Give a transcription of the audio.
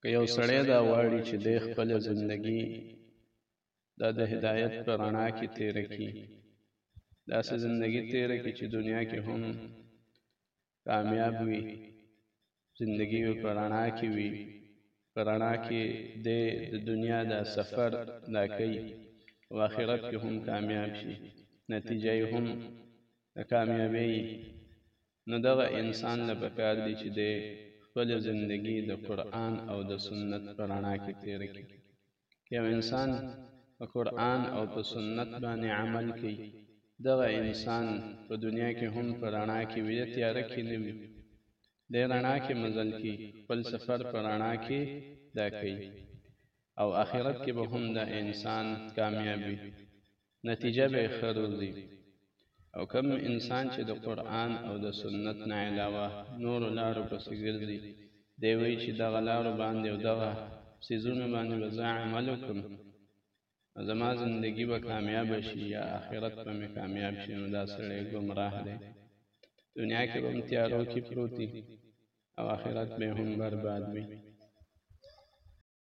که یو سړی دا واړي چې د خپل زندگی دا د هدایت په رڼا کې تیر کی دا سه زندگی تیر کی چې دنیا کې هم کامیاب وي زندگی په رڼا کې وي په رڼا کې د دنیا دا سفر دا کوي او آخرت کې هم کامیاب شي نتیجه هم د کامیابی نو دغه انسان له پکار دي چې دی خپله زندګي د قرآن او د سنت په رڼا کې تېره کړي. که یو انسان په قرآن او په سنت باندې عمل کوي، دغه انسان په دنیا کې هم په رڼا کې وي، تیاره کې نه وي. دی رڼا کې مزل کوي، خپل سفر په رڼا کې دا کوي او اخرت کې به هم دا انسان کامیاب وي. نتیجه به ښه روزي او کوم انسان چې د قرآن او د سنت نه علاوه نورو لارو پسې ګرځي دی وایي چې دغه لارو باندې او دغه څیزونو باندې به زه عمل وکړم زما زندگی به کامیاب شي یا آخرت به مې کامیاب شي نو دا سړی ګمراه دی دنیا کې به هم تیارو کې پروتي او آخرت به هم برباد وي